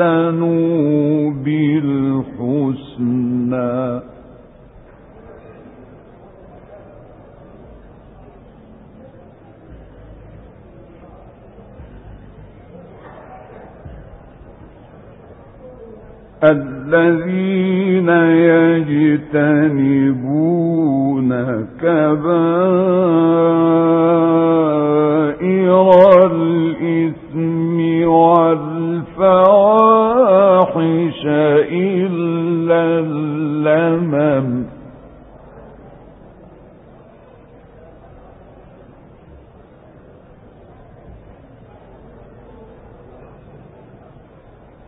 أحسنوا بالحسنى الذين يجتنبون كبائر الإثم والفواحش إلا اللمم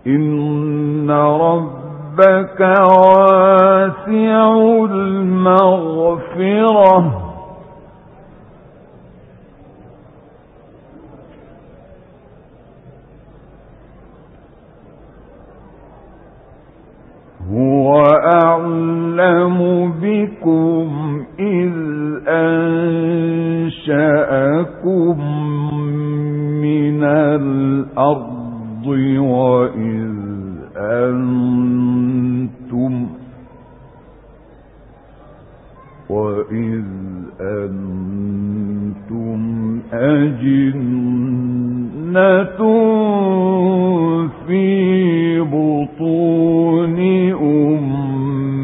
إن ربك واسع المغفرة. هو أعلم بكم إذ أنشأكم من الأرض وإذ أنتم وإذ أنتم أجنة في بطون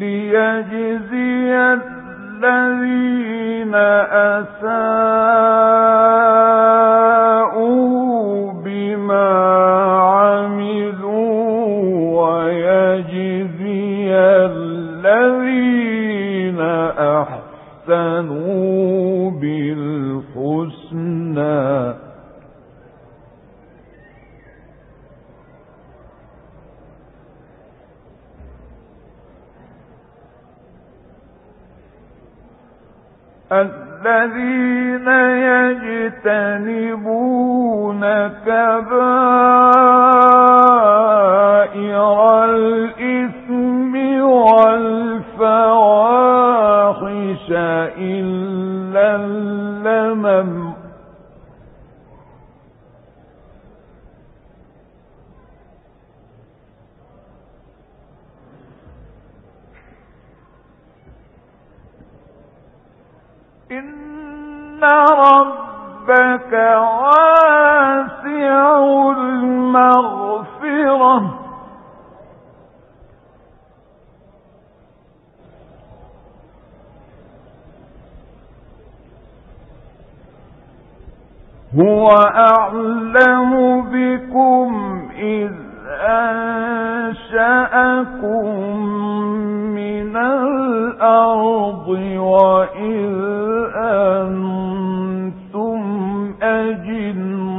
ليجزي الذين أساءوا بما عملوا ويجزي الذين أحسنوا هو أعلم بكم إذ أنشأكم من الأرض وإذ أنتم أجنة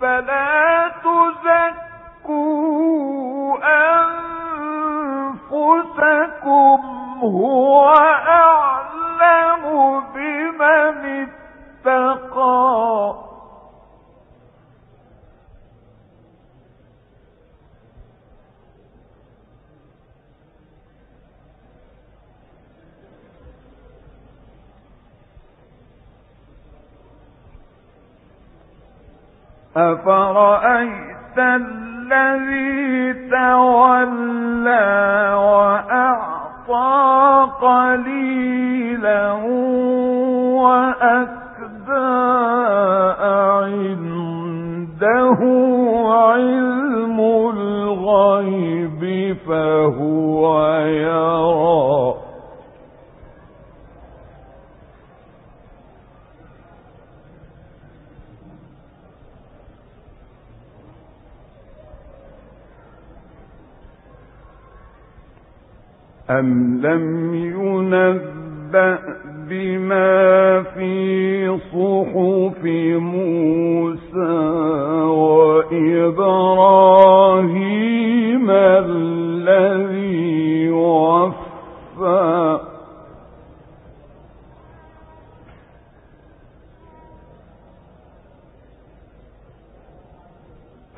فلا تزكوا أنفسكم هو أفرأيت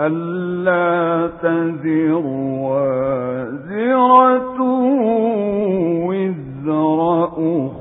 ألا تزر وازرة وزر أخرى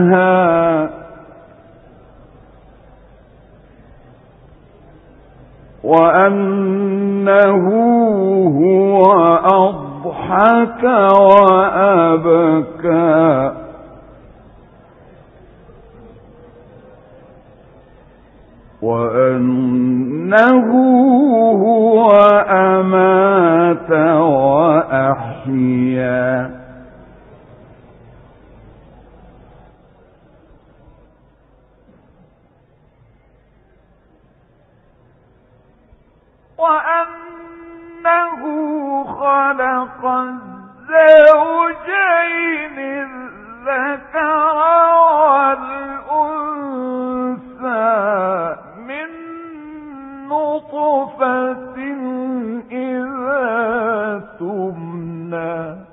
المنتهى وأنه هو أضحك وأبكى. وأنه هو أمات وأحيا. وأنه خلق الزوجين الذكر والأنثى من نطفة إذا تمنى.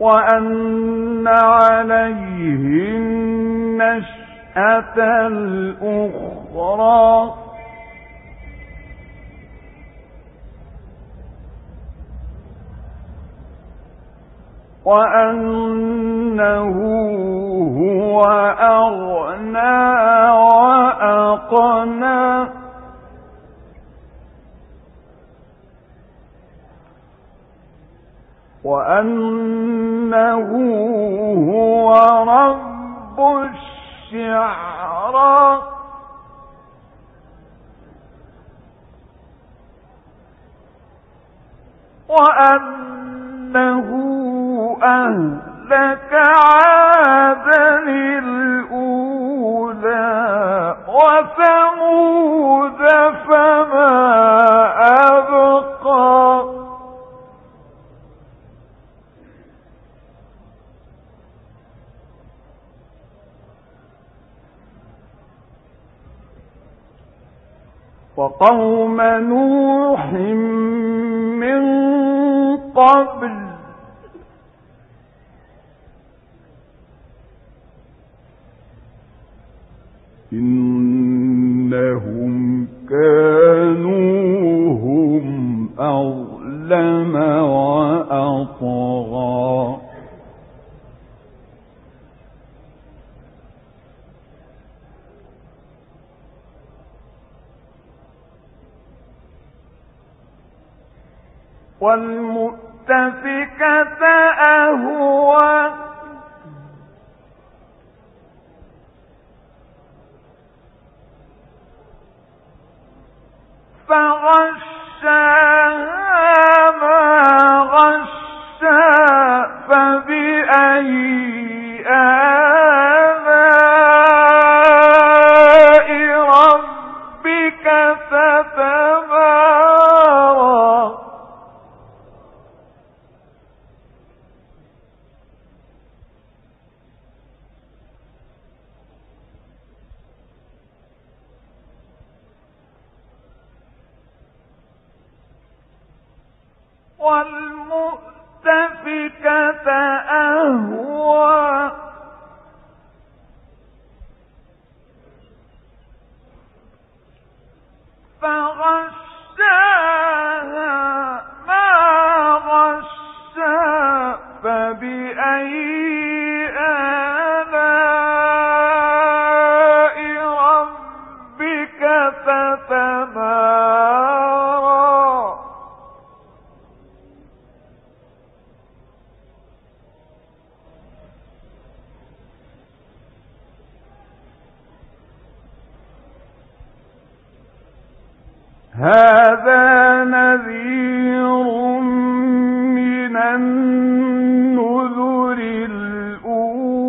وأن عليه النشأة الأخرى. وأنه هو أغنى وأقنى. وأنه هو رب الشعرى وأنه أهلك عادا الأولى وثمود فما أبقى وقوم نوح من قبل. إنهم كانوا هم أظلم وأطغى. والمؤتفكة أهوى هذا نذير من النذر الأولى.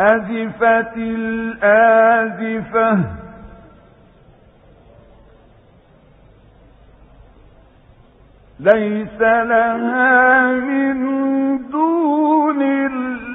أزفت الآزفة. ليس لها من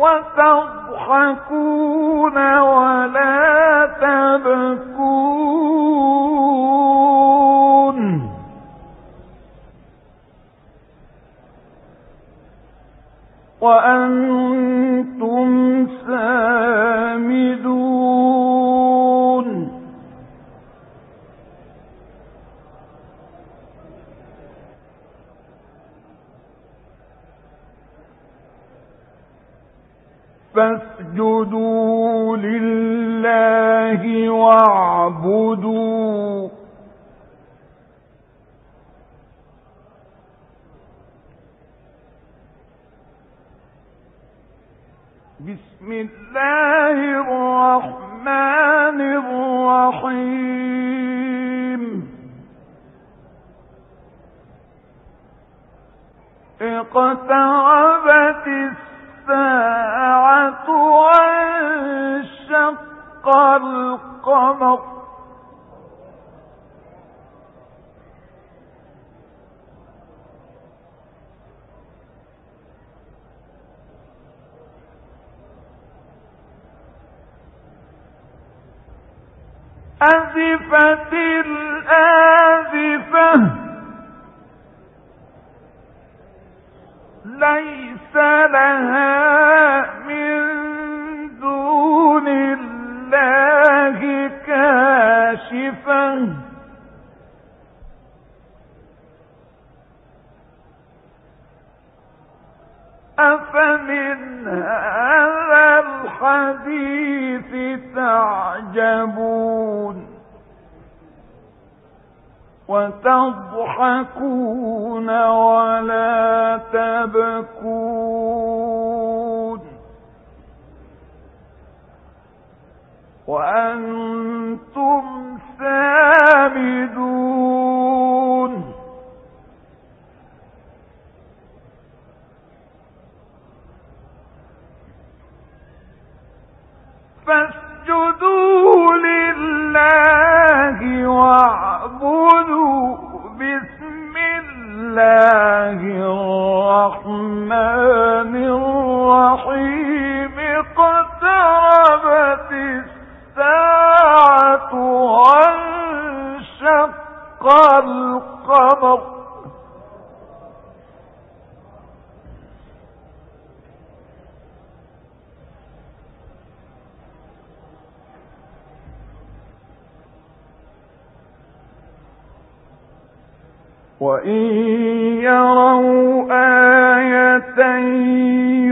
وتضحكون ولا تبكون. وأنتم وتضحكون وإن يروا آية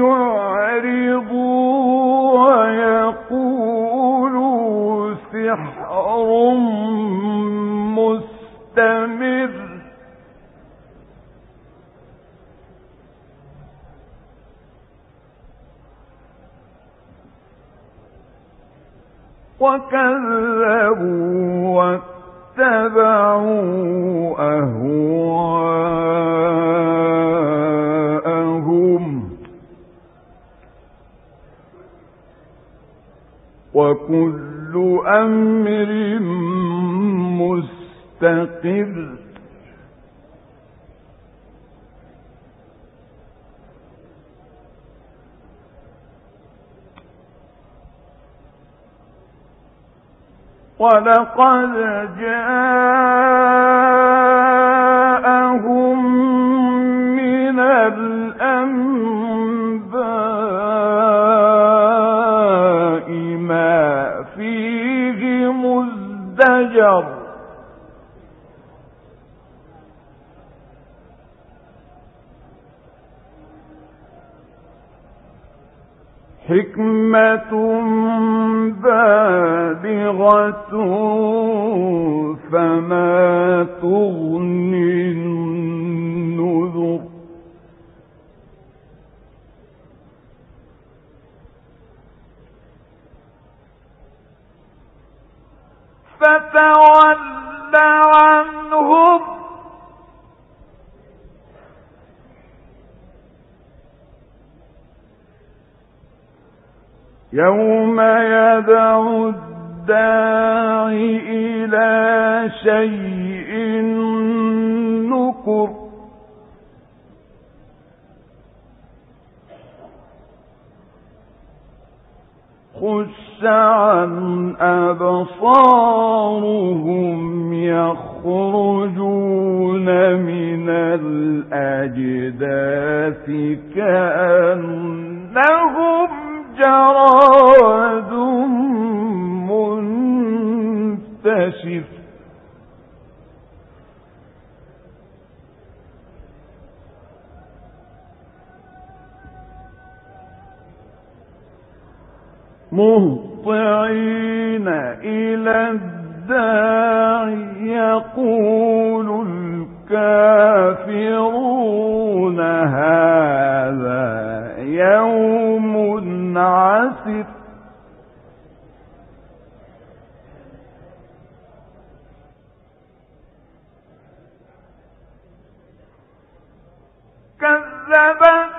يعرضوا ويقولوا سحر مستمر وكذبوا اتبعوا أهواءهم وكل أمر مستقر ولقد جاءهم من الأنباء ما فيه مزدجر. حكمة بالغة فما تغني النذر. فتول يوم يدعو الداعي إلى شيء نكر. خش عن أبصارهم يخرجون من الأجداث كأنهم جراد منتشر. مهطعين إلى الداعي يقول الكافرون هذا يوم عسر كذبت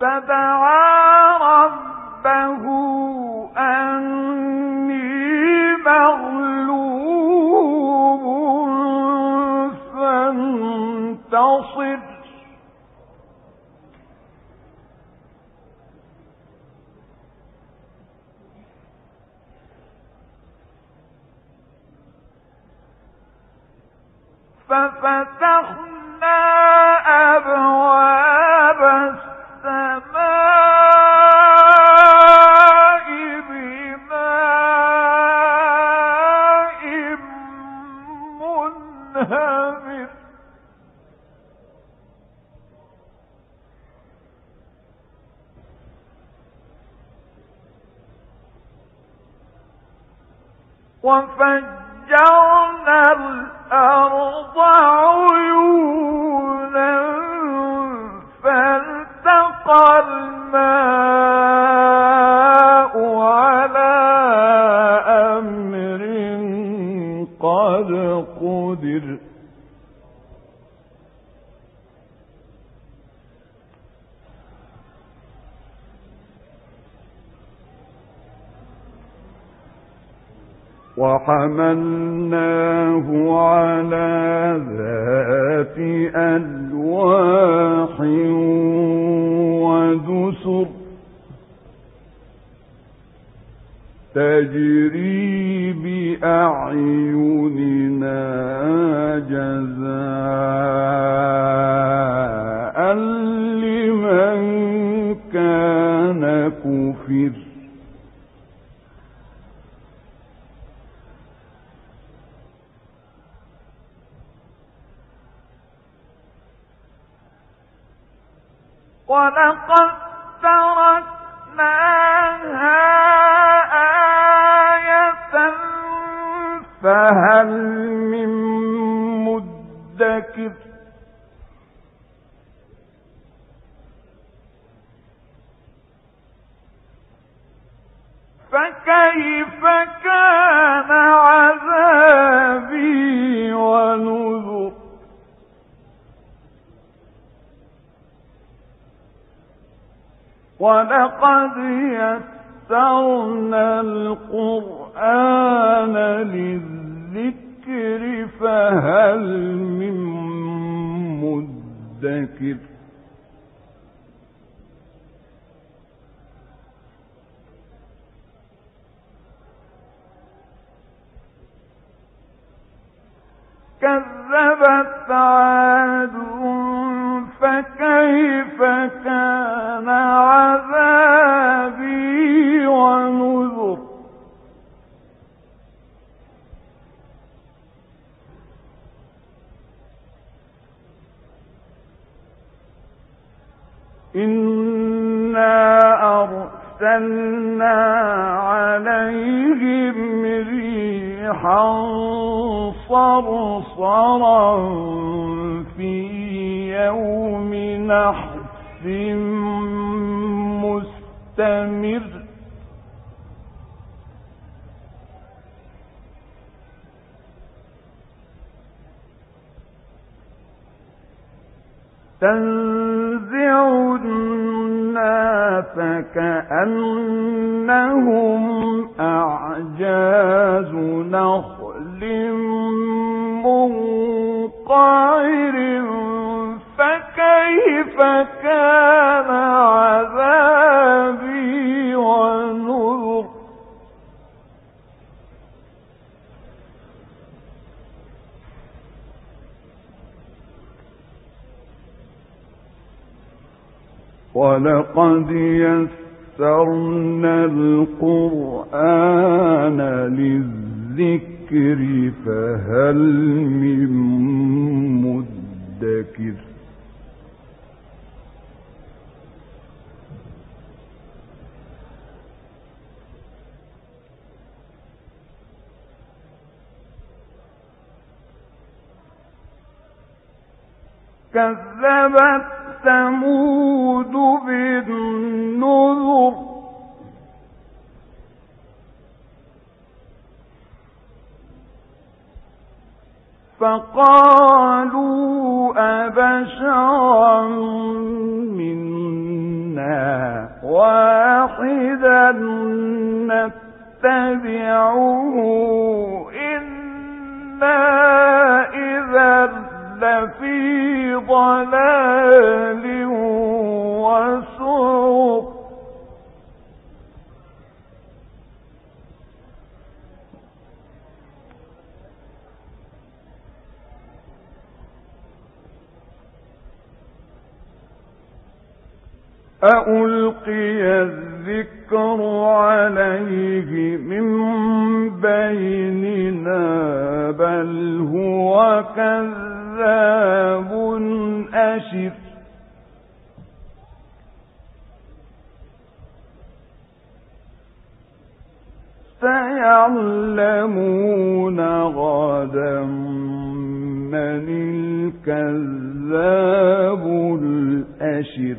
فدعا ربه أني فانتصر. ففتحنا أبواب وفجرنا وحملناه ولقد تركناها آية فهل من مدكر إنا أرسلنا عليهم ريحا صرصرا في يوم نحس مستمر تنزل تنزع الناس كأنهم أعجاز نخل منقعر فكيف كان عذابي ونذر ولقد يسرنا القرآن للذكر فهل من مدكر؟ كذبت ثمود بالنذر. فقالوا أبشرا منا واحدا نتبعه. إنا إذا لفي ضلال وسعر ألقي الذكر عليه من بيننا بل هو كذاب أشر. سيعلمون غدا من الكذاب الأشر.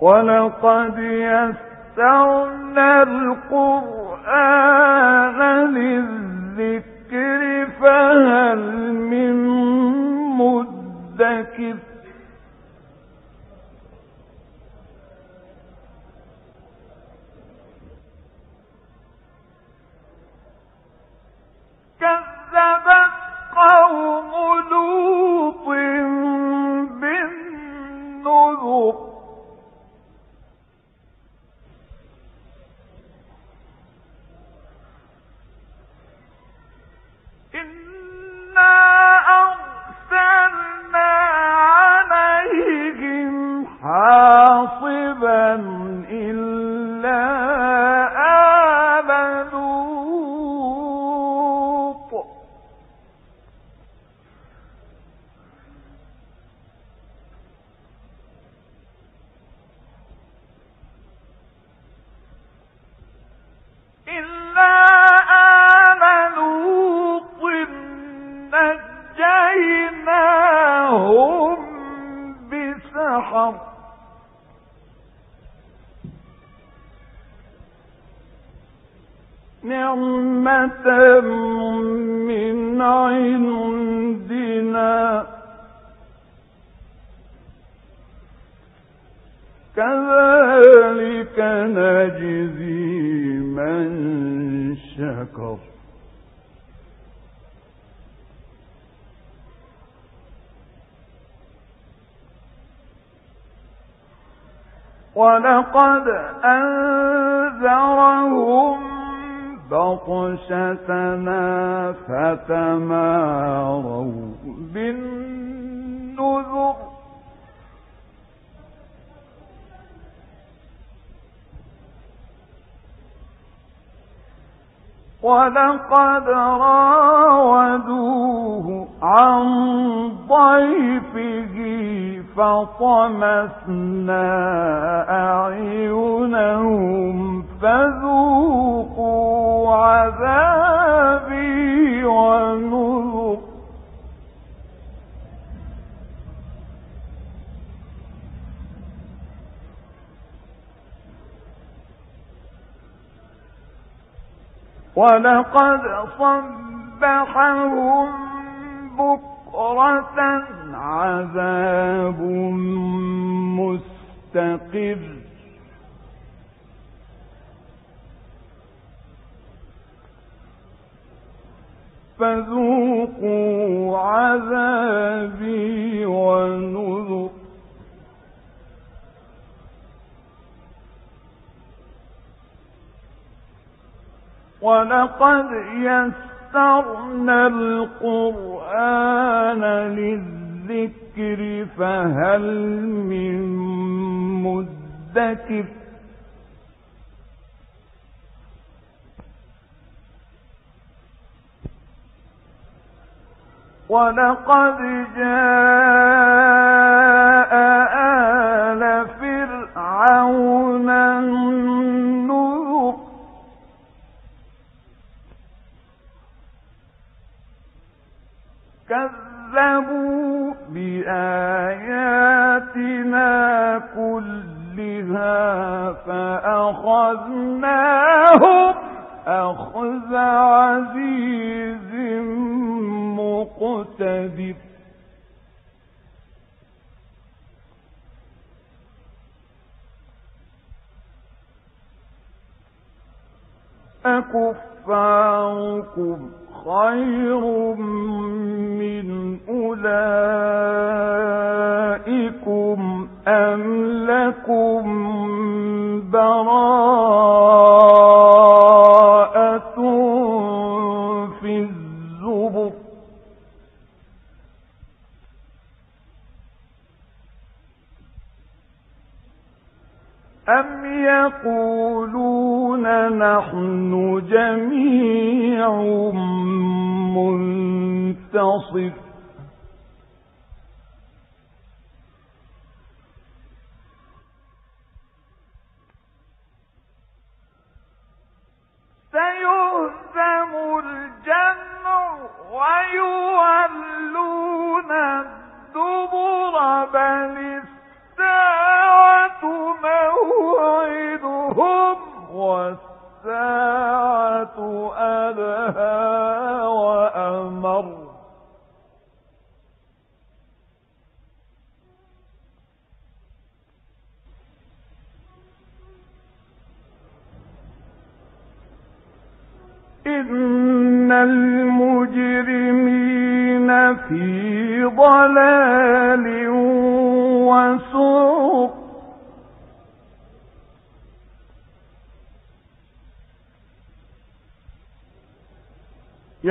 ولقد يسر يسرنا القرآن للذكر فهل ولقد أنذرهم بطشتنا فتماروا بالنذر. ولقد راودوه عن ضيفه فطمسنا أعينهم فذوقوا عذابي ونذر. ولقد صبحهم بكرة عذاب مستقر. فذوقوا عذابي ونذر. ولقد يسرنا القرآن للذكر فهل من مدكر ولقد جاء آل فرعون النذر بآياتنا كلها فأخذناهم أخذ عزيز مقتدر أكفاركم خير من أولئكم أم لكم براءة في الزبر؟ أم يقولون نحن جميع منتصر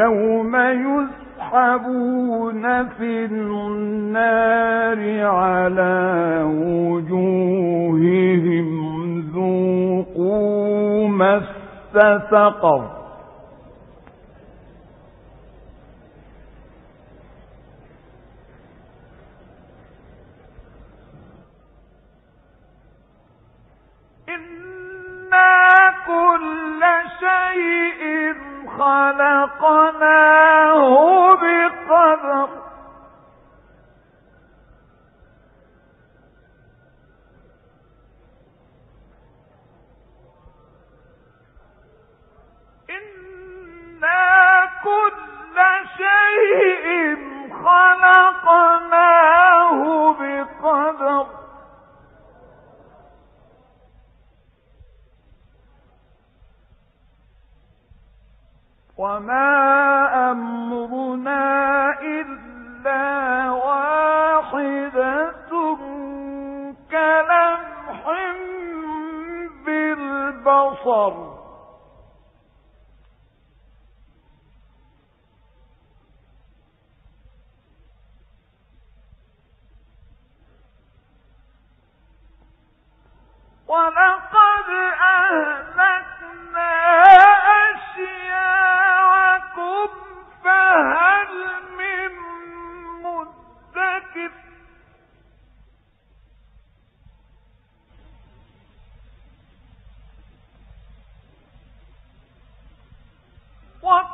يوم يسحبون في النار على وجوههم ذوقوا مس سقر كل خلقناه بقدر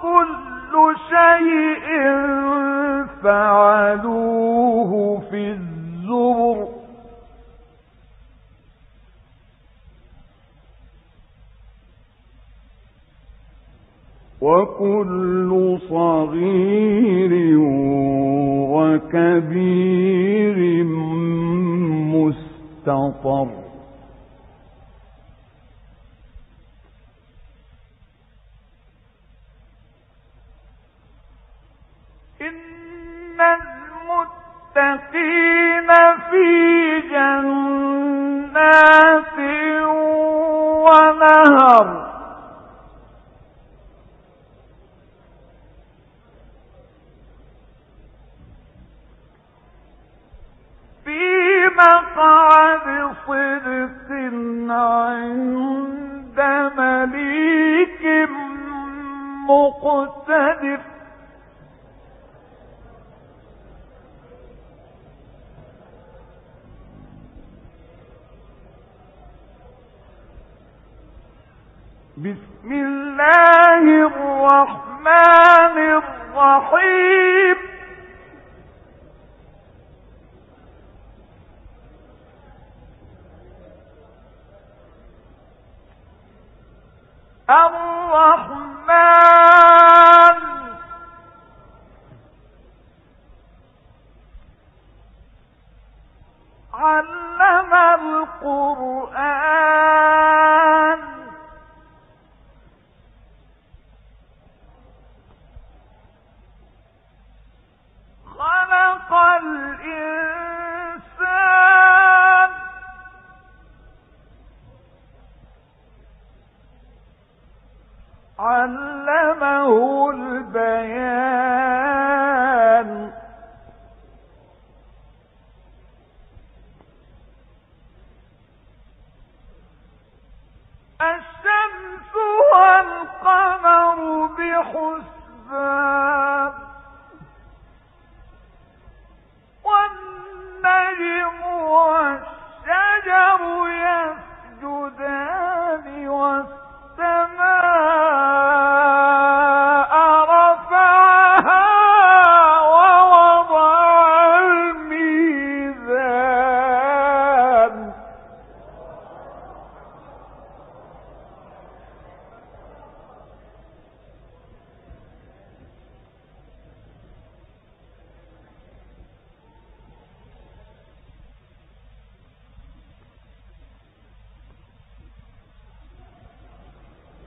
وكل شيء فعلوه في الزبر. وكل صغير وكبير مستطر. الرحمن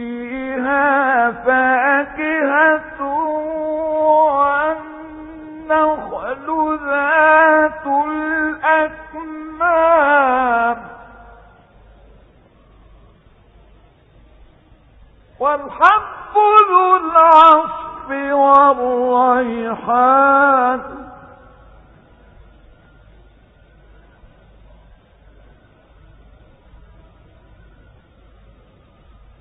فيها فاكهة والنخل ذات والحب ذو العصف والريحان.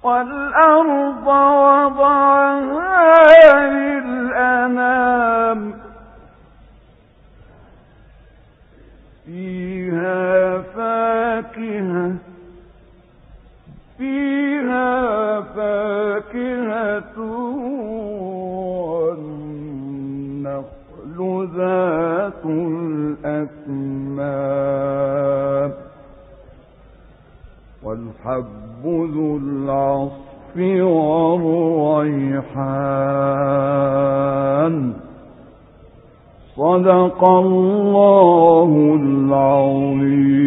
والأرض وضعها للأنام. فيها فاكهة فيها فاكهة والنخل ذات الأكمام. والحب ذو العصف والريحان. صدق الله العظيم.